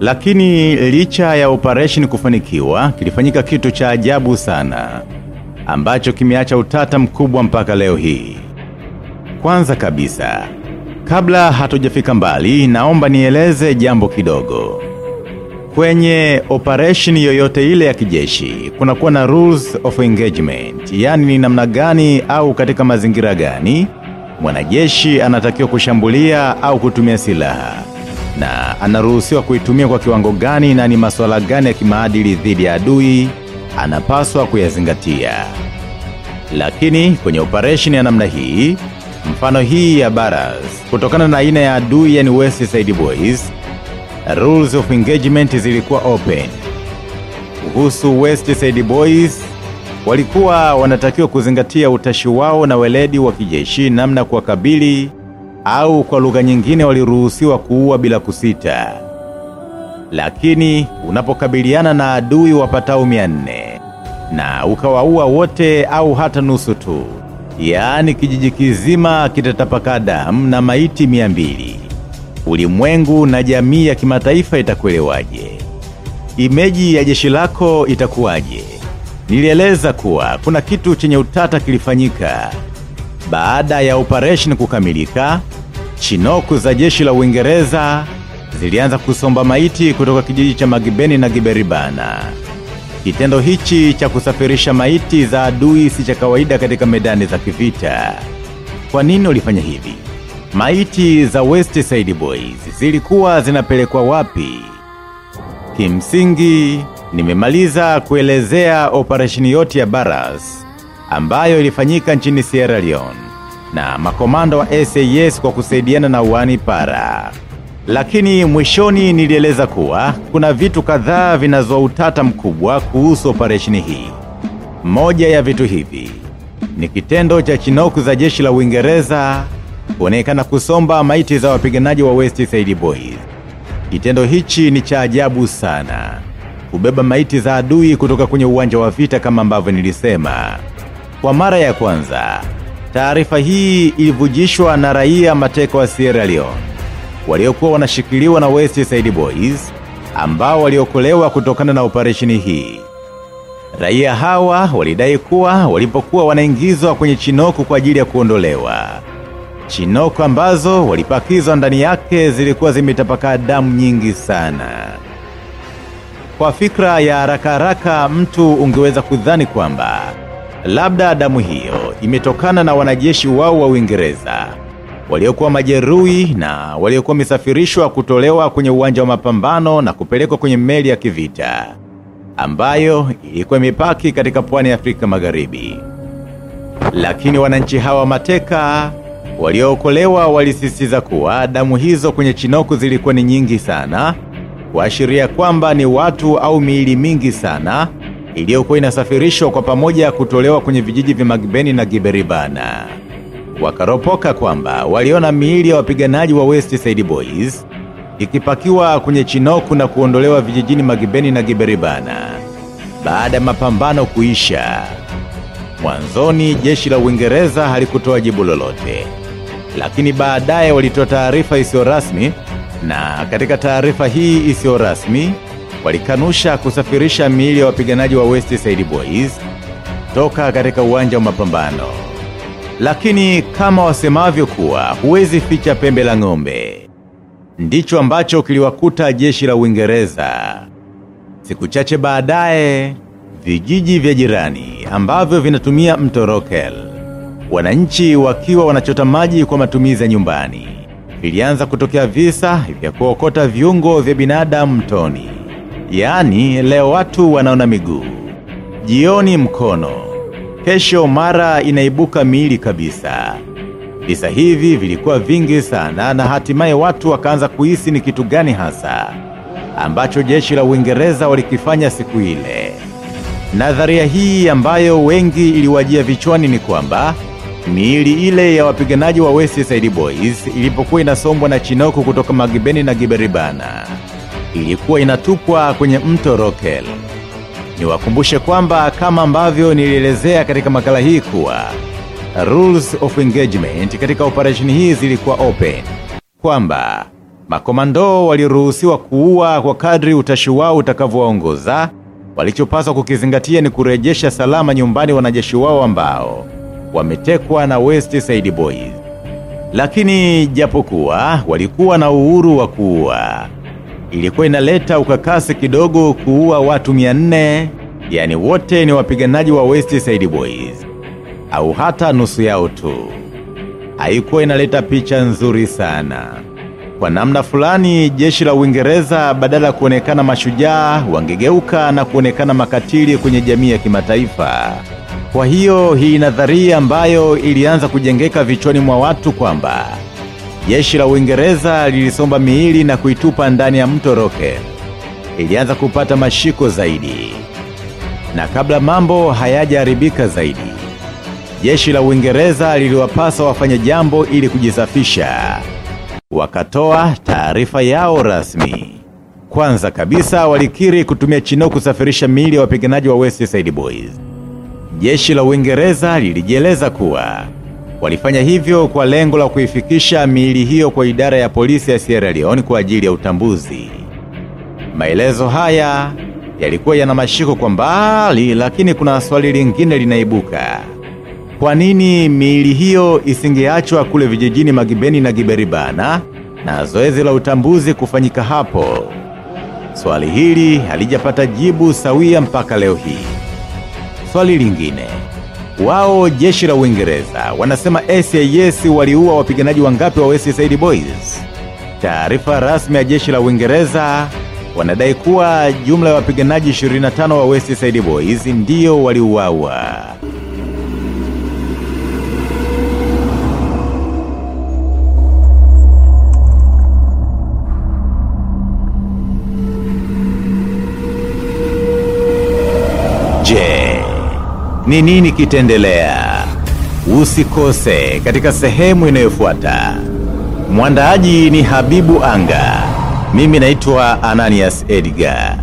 Lakini licha ya operation kufanikiwa, kilifanyika kitu cha ajabu sana ambacho kimeacha utata mkubwa mpaka leo hii. Kwanza kabisa, kabla hatujafika mbali, naomba nieleze jambo kidogo. Kwenye operation yoyote ile ya kijeshi, kuna kuwa na rules of engagement, yani ni namna gani au katika mazingira gani mwanajeshi anatakiwa kushambulia au kutumia silaha na anaruhusiwa kuitumia kwa kiwango gani na ni masuala gani ya kimaadili dhidi ya adui anapaswa kuyazingatia. Lakini kwenye operesheni ya namna hii, mfano hii ya Baras, kutokana na aina ya adui yani West Side Boys, rules of engagement zilikuwa open. Kuhusu West Side Boys, walikuwa wanatakiwa kuzingatia utashi wao na weledi wa kijeshi namna kuwakabili au kwa lugha nyingine waliruhusiwa kuua bila kusita. Lakini unapokabiliana na adui wapatao mia nne na ukawaua wote au hata nusu tu, yaani kijiji kizima kitatapaka damu na maiti mia mbili, ulimwengu na jamii ya kimataifa itakuelewaje? Imeji ya jeshi lako itakuwaje? Nilieleza kuwa kuna kitu chenye utata kilifanyika baada ya operation kukamilika. Chinoku za jeshi la Uingereza zilianza kusomba maiti kutoka kijiji cha Magibeni na Giberibana. Kitendo hichi cha kusafirisha maiti za adui si cha kawaida katika medani za kivita. Kwa nini ulifanya hivi? Maiti za West Side Boys zilikuwa zinapelekwa wapi? Kimsingi, nimemaliza kuelezea operesheni yote ya Baras ambayo ilifanyika nchini Sierra Leone na makomando wa SAS kwa kusaidiana na uani para. Lakini mwishoni nilieleza kuwa kuna vitu kadhaa vinazoa utata mkubwa kuhusu operesheni hii. Moja ya vitu hivi ni kitendo cha chinoku za jeshi la Uingereza kuonekana kusomba maiti za wapiganaji wa West Side Boys. Kitendo hichi ni cha ajabu sana, kubeba maiti za adui kutoka kwenye uwanja wa vita kama ambavyo nilisema. Kwa mara ya kwanza, taarifa hii ilivujishwa na raia mateka wa Sierra Leone waliokuwa wanashikiliwa na West Side Boys ambao waliokolewa kutokana na operesheni hii. Raia hawa walidai kuwa walipokuwa wanaingizwa kwenye chinoko kwa ajili ya kuondolewa, Chinoko ambazo walipakizwa ndani yake zilikuwa zimetapakaa damu nyingi sana. Kwa fikra ya haraka haraka, mtu ungeweza kudhani kwamba labda damu hiyo imetokana na wanajeshi wao wa Uingereza waliokuwa majeruhi na waliokuwa wamesafirishwa kutolewa kwenye uwanja wa mapambano na kupelekwa kwenye meli ya kivita ambayo ilikuwa imepaki katika pwani ya Afrika Magharibi. Lakini wananchi hawa mateka waliookolewa walisisitiza kuwa damu hizo kwenye Chinoku zilikuwa ni nyingi sana, kuashiria kwamba ni watu au miili mingi sana iliyokuwa inasafirishwa kwa pamoja kutolewa kwenye vijiji vya Magbeni na Giberibana. Wakaropoka kwamba waliona miili ya wapiganaji wa West Side Boys ikipakiwa kwenye Chinoku na kuondolewa vijijini Magibeni na Giberibana baada ya mapambano kuisha. Mwanzoni jeshi la Uingereza halikutoa jibu lolote, lakini baadaye walitoa taarifa isiyo rasmi, na katika taarifa hii isiyo rasmi walikanusha kusafirisha miili ya wapiganaji wa West Side Boys toka katika uwanja wa mapambano. Lakini kama wasemavyo kuwa huwezi ficha pembe la ng'ombe, ndicho ambacho kiliwakuta jeshi la Uingereza. Siku chache baadaye, vijiji vya jirani ambavyo vinatumia mto Rokel, wananchi wakiwa wanachota maji kwa matumizi ya nyumbani, vilianza kutokea visa vya kuokota viungo vya binadamu mtoni. Yaani leo watu wanaona miguu, jioni mkono, kesho mara inaibuka miili kabisa. Visa hivi vilikuwa vingi sana, na hatimaye watu wakaanza kuhisi ni kitu gani hasa ambacho jeshi la Uingereza walikifanya siku ile. Nadharia hii ambayo wengi iliwajia vichwani ni kwamba miili ile ya wapiganaji wa West Side Boys ilipokuwa inasombwa na Chinoku kutoka Magibeni na Giberibana ilikuwa inatupwa kwenye mto Rokel. Niwakumbushe kwamba kama ambavyo nilielezea katika makala hii kuwa rules of engagement katika operesheni hii zilikuwa open, kwamba Makomando waliruhusiwa kuua kwa kadri utashi wao utakavyowaongoza. Walichopaswa kukizingatia ni kurejesha salama nyumbani wanajeshi wao ambao wametekwa na West Side Boys. Lakini japokuwa walikuwa na uhuru wa kuua, ilikuwa inaleta ukakasi kidogo kuua watu 400, yani wote ni wapiganaji wa West Side Boys au hata nusu yao tu. Haikuwa inaleta picha nzuri sana. Kwa namna fulani, jeshi la Uingereza badala kuonekana mashujaa, wangegeuka na kuonekana makatili kwenye jamii ya kimataifa. Kwa hiyo hii nadharia ambayo ilianza kujengeka vichwani mwa watu kwamba jeshi la Uingereza lilisomba miili na kuitupa ndani ya mto Roke ilianza kupata mashiko zaidi, na kabla mambo hayajaharibika zaidi, jeshi la Uingereza liliwapasa wafanye jambo ili kujisafisha. Wakatoa taarifa yao rasmi. Kwanza kabisa walikiri kutumia Chino kusafirisha miili ya wapiganaji wa West Side Boys. Jeshi la Uingereza lilijieleza kuwa walifanya hivyo kwa lengo la kuifikisha miili hiyo kwa idara ya polisi ya Sierra Leone kwa ajili ya utambuzi. Maelezo haya yalikuwa yana mashiko kwa mbali, lakini kuna swali lingine linaibuka. Kwa nini miili hiyo isingeachwa kule vijijini Magibeni na Giberibana na zoezi la utambuzi kufanyika hapo? Swali hili halijapata jibu sawia mpaka leo hii. Swali lingine, wao jeshi la Uingereza wanasema SAS waliua wapiganaji wangapi wa West Side Boys? Taarifa rasmi ya jeshi la Uingereza wanadai kuwa jumla ya wapiganaji 25 wa West Side Boys ndio waliuawa. Ni nini kitendelea? Usikose katika sehemu inayofuata. Mwandaaji ni Habibu Anga. Mimi naitwa Ananias Edgar.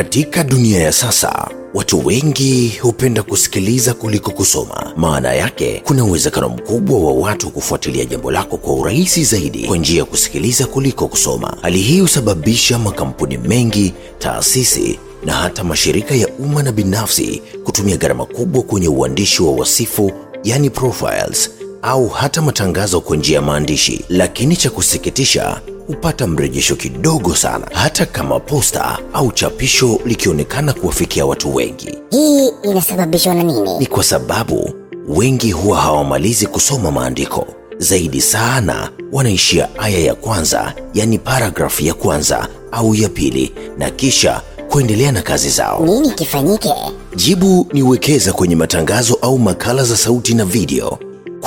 Katika dunia ya sasa, watu wengi hupenda kusikiliza kuliko kusoma. Maana yake, kuna uwezekano mkubwa wa watu kufuatilia jambo lako kwa urahisi zaidi kwa njia ya kusikiliza kuliko kusoma. Hali hii husababisha makampuni mengi, taasisi na hata mashirika ya umma na binafsi kutumia gharama kubwa kwenye uandishi wa wasifu, yani profiles au hata matangazo kwa njia ya maandishi, lakini cha kusikitisha hupata mrejesho kidogo sana, hata kama posta au chapisho likionekana kuwafikia watu wengi. Hii inasababishwa na nini? Ni kwa sababu wengi huwa hawamalizi kusoma maandiko, zaidi sana wanaishia aya ya kwanza, yani paragrafu ya kwanza au ya pili, na kisha kuendelea na kazi zao. Nini kifanyike? Jibu ni wekeza kwenye matangazo au makala za sauti na video.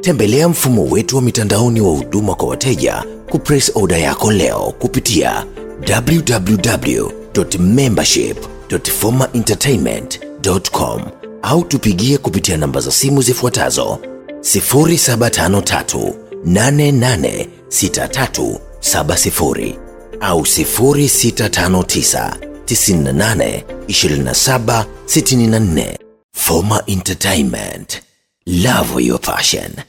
Tembelea mfumo wetu wa mitandaoni wa huduma kwa wateja kupress order yako leo kupitia www.membership.formaentertainment.com au tupigie kupitia namba za simu zifuatazo 0753 886370 au 0659 98 27 64. Foma Entertainment. Love your passion.